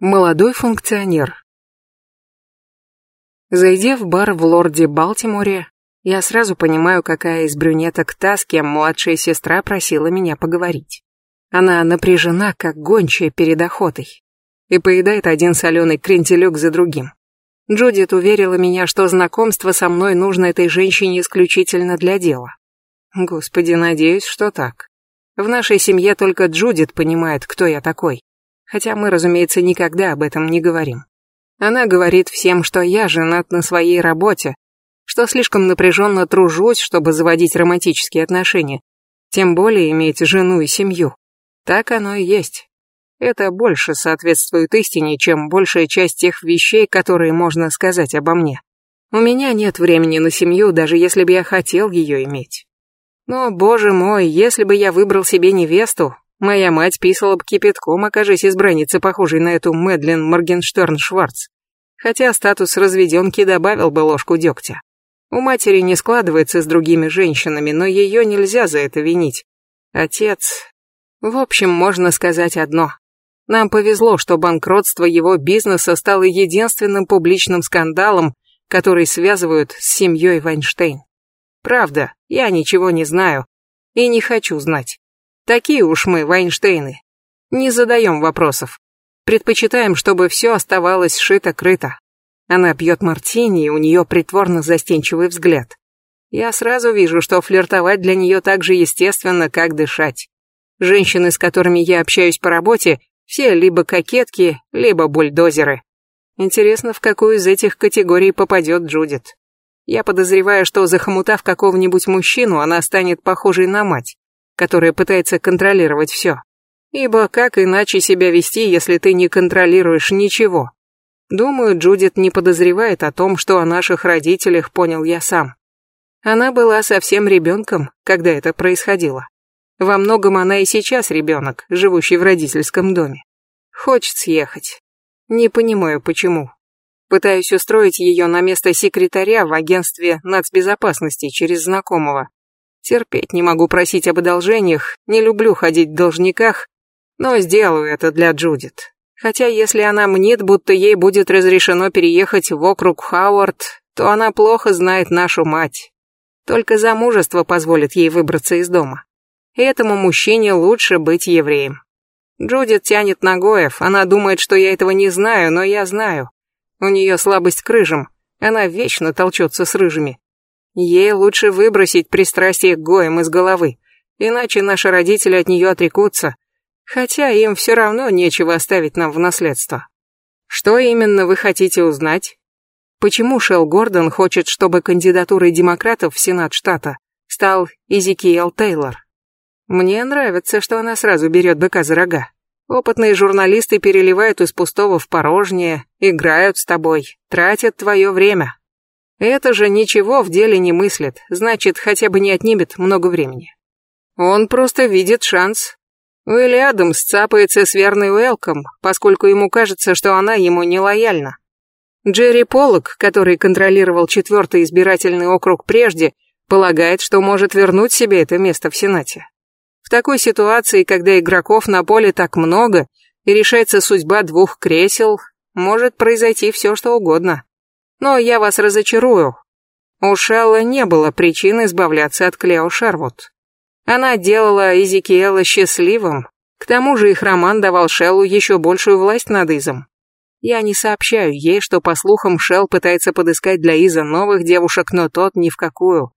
Молодой функционер. Зайдя в бар в Лорде Балтиморе, я сразу понимаю, какая из брюнеток та, с кем младшая сестра просила меня поговорить. Она напряжена, как гончая перед охотой, и поедает один соленый крентелек за другим. Джудит уверила меня, что знакомство со мной нужно этой женщине исключительно для дела. Господи, надеюсь, что так. В нашей семье только Джудит понимает, кто я такой хотя мы, разумеется, никогда об этом не говорим. Она говорит всем, что я женат на своей работе, что слишком напряженно тружусь, чтобы заводить романтические отношения, тем более иметь жену и семью. Так оно и есть. Это больше соответствует истине, чем большая часть тех вещей, которые можно сказать обо мне. У меня нет времени на семью, даже если бы я хотел ее иметь. Но, боже мой, если бы я выбрал себе невесту, Моя мать писала бы кипятком, окажись избранница, похожей на эту Мэдлин Моргенштерн-Шварц. Хотя статус разведенки добавил бы ложку дегтя. У матери не складывается с другими женщинами, но ее нельзя за это винить. Отец... В общем, можно сказать одно. Нам повезло, что банкротство его бизнеса стало единственным публичным скандалом, который связывают с семьей Вайнштейн. Правда, я ничего не знаю и не хочу знать. Такие уж мы, Вайнштейны. Не задаем вопросов. Предпочитаем, чтобы все оставалось шито-крыто. Она пьет мартини, и у нее притворно-застенчивый взгляд. Я сразу вижу, что флиртовать для нее так же естественно, как дышать. Женщины, с которыми я общаюсь по работе, все либо кокетки, либо бульдозеры. Интересно, в какую из этих категорий попадет Джудит. Я подозреваю, что захомутав какого-нибудь мужчину, она станет похожей на мать которая пытается контролировать все. Ибо как иначе себя вести, если ты не контролируешь ничего? Думаю, Джудит не подозревает о том, что о наших родителях понял я сам. Она была совсем ребенком, когда это происходило. Во многом она и сейчас ребенок, живущий в родительском доме. Хочет съехать. Не понимаю, почему. Пытаюсь устроить ее на место секретаря в агентстве нацбезопасности через знакомого. Терпеть не могу просить об одолжениях, не люблю ходить в должниках, но сделаю это для Джудит. Хотя если она мнит, будто ей будет разрешено переехать в округ Хауард, то она плохо знает нашу мать. Только замужество позволит ей выбраться из дома. И этому мужчине лучше быть евреем. Джудит тянет на Гоев, она думает, что я этого не знаю, но я знаю. У нее слабость к рыжим, она вечно толчется с рыжими. Ей лучше выбросить пристрастие к Гоям из головы, иначе наши родители от нее отрекутся, хотя им все равно нечего оставить нам в наследство. Что именно вы хотите узнать? Почему Шелл Гордон хочет, чтобы кандидатурой демократов в Сенат штата стал Изикиэл Тейлор? Мне нравится, что она сразу берет быка за рога. Опытные журналисты переливают из пустого в порожнее, играют с тобой, тратят твое время. Это же ничего в деле не мыслит, значит, хотя бы не отнимет много времени. Он просто видит шанс. Уилли Адамс цапается с верной Уэлком, поскольку ему кажется, что она ему не лояльна. Джерри Поллок, который контролировал четвертый избирательный округ прежде, полагает, что может вернуть себе это место в Сенате. В такой ситуации, когда игроков на поле так много и решается судьба двух кресел, может произойти все, что угодно. Но я вас разочарую. У Шелла не было причин избавляться от Клео Шервуд. Она делала Изикиэла счастливым. К тому же их роман давал Шеллу еще большую власть над Изом. Я не сообщаю ей, что, по слухам, Шелл пытается подыскать для Иза новых девушек, но тот ни в какую.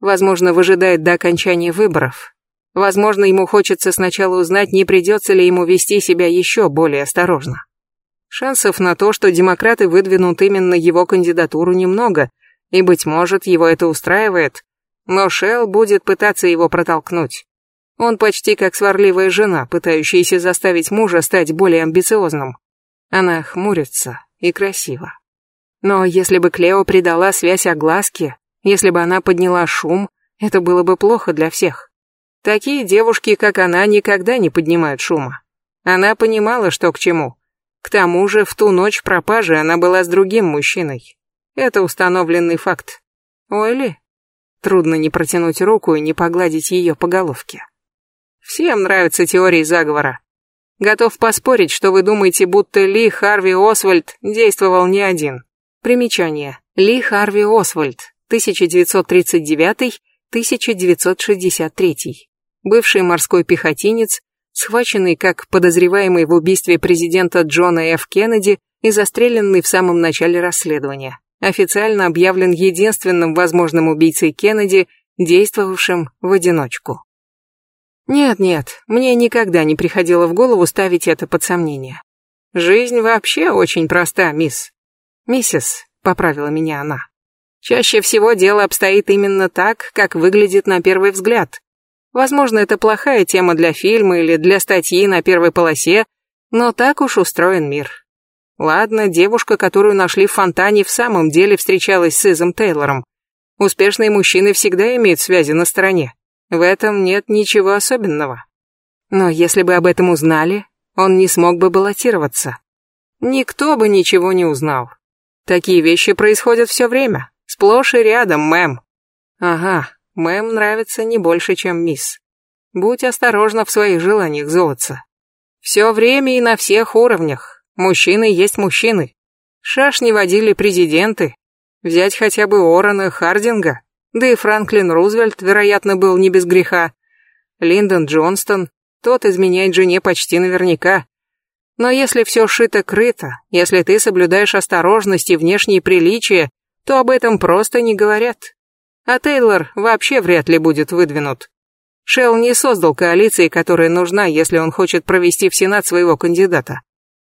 Возможно, выжидает до окончания выборов. Возможно, ему хочется сначала узнать, не придется ли ему вести себя еще более осторожно. Шансов на то, что демократы выдвинут именно его кандидатуру немного, и, быть может, его это устраивает, но Шелл будет пытаться его протолкнуть. Он почти как сварливая жена, пытающаяся заставить мужа стать более амбициозным. Она хмурится и красиво. Но если бы Клео придала связь огласке, если бы она подняла шум, это было бы плохо для всех. Такие девушки, как она, никогда не поднимают шума. Она понимала, что к чему. К тому же в ту ночь пропажи она была с другим мужчиной. Это установленный факт. Ойли? Трудно не протянуть руку и не погладить ее по головке. Всем нравятся теории заговора. Готов поспорить, что вы думаете, будто Ли Харви Освальд действовал не один. Примечание. Ли Харви Освальд, 1939-1963. Бывший морской пехотинец, схваченный как подозреваемый в убийстве президента Джона Ф. Кеннеди и застреленный в самом начале расследования. Официально объявлен единственным возможным убийцей Кеннеди, действовавшим в одиночку. Нет-нет, мне никогда не приходило в голову ставить это под сомнение. Жизнь вообще очень проста, мисс. Миссис, поправила меня она. Чаще всего дело обстоит именно так, как выглядит на первый взгляд. Возможно, это плохая тема для фильма или для статьи на первой полосе, но так уж устроен мир. Ладно, девушка, которую нашли в фонтане, в самом деле встречалась с Изом Тейлором. Успешные мужчины всегда имеют связи на стороне. В этом нет ничего особенного. Но если бы об этом узнали, он не смог бы баллотироваться. Никто бы ничего не узнал. Такие вещи происходят все время. Сплошь и рядом, мэм. Ага, мэм нравится не больше, чем мисс. Будь осторожна в своих желаниях, золотца. Все время и на всех уровнях. Мужчины есть мужчины. Шашни водили президенты. Взять хотя бы Орона Хардинга. Да и Франклин Рузвельт, вероятно, был не без греха. Линдон Джонстон, тот изменяет жене почти наверняка. Но если все шито-крыто, если ты соблюдаешь осторожность и внешние приличия, то об этом просто не говорят. А Тейлор вообще вряд ли будет выдвинут. Шелл не создал коалиции, которая нужна, если он хочет провести в Сенат своего кандидата.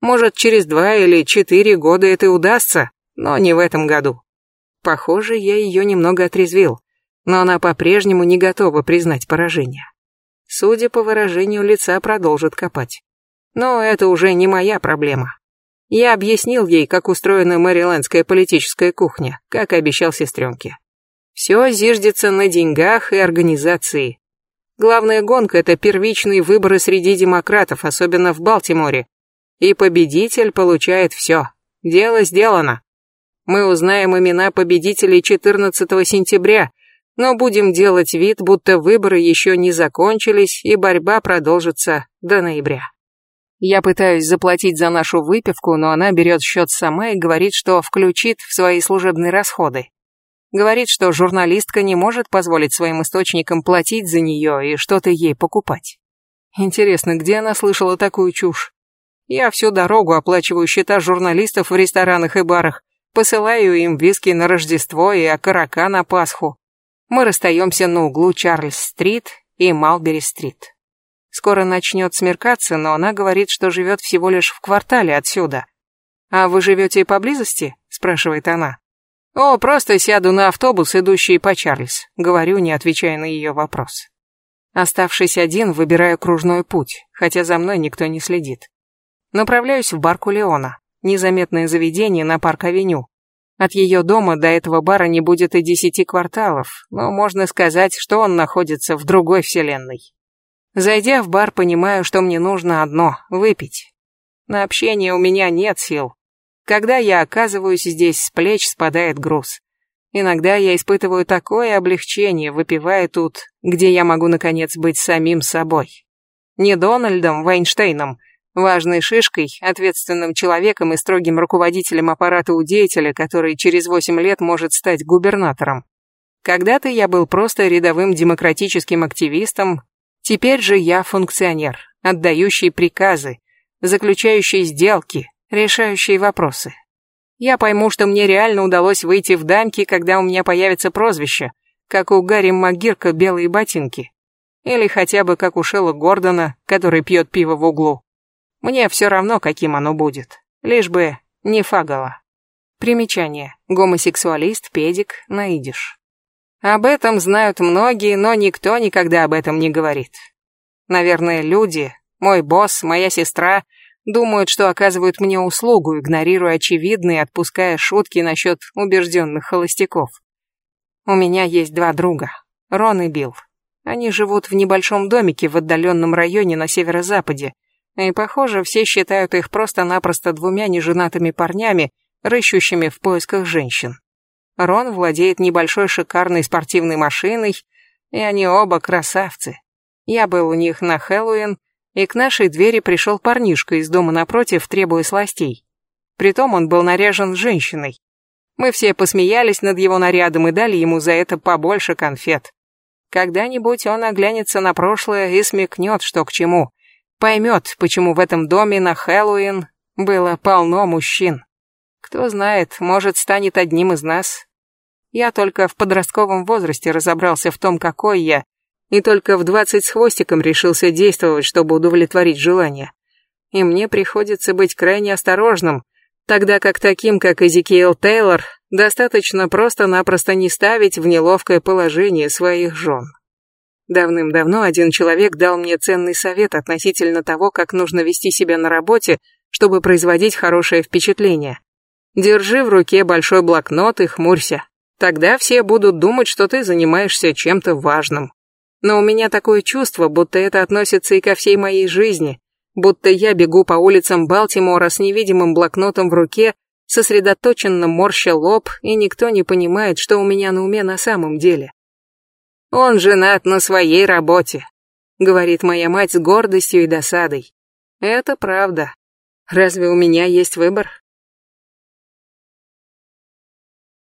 Может, через два или четыре года это удастся, но не в этом году. Похоже, я ее немного отрезвил, но она по-прежнему не готова признать поражение. Судя по выражению лица, продолжит копать. Но это уже не моя проблема. Я объяснил ей, как устроена мэрилендская политическая кухня, как обещал сестренке. Все зиждется на деньгах и организации. Главная гонка – это первичные выборы среди демократов, особенно в Балтиморе. И победитель получает все. Дело сделано. Мы узнаем имена победителей 14 сентября, но будем делать вид, будто выборы еще не закончились и борьба продолжится до ноября. Я пытаюсь заплатить за нашу выпивку, но она берет счет сама и говорит, что включит в свои служебные расходы. Говорит, что журналистка не может позволить своим источникам платить за нее и что-то ей покупать. Интересно, где она слышала такую чушь? Я всю дорогу оплачиваю счета журналистов в ресторанах и барах, Посылаю им виски на Рождество и окорока на Пасху. Мы расстаемся на углу Чарльз-стрит и Малбери-стрит. Скоро начнет смеркаться, но она говорит, что живет всего лишь в квартале отсюда. «А вы живете поблизости?» – спрашивает она. «О, просто сяду на автобус, идущий по Чарльз», – говорю, не отвечая на ее вопрос. Оставшись один, выбираю кружной путь, хотя за мной никто не следит. Направляюсь в бар Кулеона незаметное заведение на Парк-авеню. От ее дома до этого бара не будет и десяти кварталов, но можно сказать, что он находится в другой вселенной. Зайдя в бар, понимаю, что мне нужно одно – выпить. На общение у меня нет сил. Когда я оказываюсь здесь, с плеч спадает груз. Иногда я испытываю такое облегчение, выпивая тут, где я могу наконец быть самим собой. Не Дональдом Вайнштейном – важной шишкой, ответственным человеком и строгим руководителем аппарата у деятеля, который через 8 лет может стать губернатором. Когда-то я был просто рядовым демократическим активистом, теперь же я функционер, отдающий приказы, заключающий сделки, решающий вопросы. Я пойму, что мне реально удалось выйти в дамки, когда у меня появится прозвище, как у Гарри Магирка «Белые ботинки». Или хотя бы как у Шелла Гордона, который пьет пиво в углу. Мне все равно, каким оно будет. Лишь бы не фагала. Примечание. Гомосексуалист, педик, наидиш. Об этом знают многие, но никто никогда об этом не говорит. Наверное, люди, мой босс, моя сестра, думают, что оказывают мне услугу, игнорируя очевидные, отпуская шутки насчет убежденных холостяков. У меня есть два друга, Рон и Билл. Они живут в небольшом домике в отдаленном районе на северо-западе, и, похоже, все считают их просто-напросто двумя неженатыми парнями, рыщущими в поисках женщин. Рон владеет небольшой шикарной спортивной машиной, и они оба красавцы. Я был у них на Хэллоуин, И к нашей двери пришел парнишка из дома напротив, требуя сластей. Притом он был наряжен женщиной. Мы все посмеялись над его нарядом и дали ему за это побольше конфет. Когда-нибудь он оглянется на прошлое и смекнет, что к чему. Поймет, почему в этом доме на Хэллоуин было полно мужчин. Кто знает, может, станет одним из нас. Я только в подростковом возрасте разобрался в том, какой я, и только в двадцать с хвостиком решился действовать, чтобы удовлетворить желание. И мне приходится быть крайне осторожным, тогда как таким, как Эзекиэл Тейлор, достаточно просто-напросто не ставить в неловкое положение своих жен. Давным-давно один человек дал мне ценный совет относительно того, как нужно вести себя на работе, чтобы производить хорошее впечатление. Держи в руке большой блокнот и хмурься. Тогда все будут думать, что ты занимаешься чем-то важным. Но у меня такое чувство, будто это относится и ко всей моей жизни, будто я бегу по улицам Балтимора с невидимым блокнотом в руке, сосредоточенно морща лоб, и никто не понимает, что у меня на уме на самом деле. «Он женат на своей работе», — говорит моя мать с гордостью и досадой. «Это правда. Разве у меня есть выбор?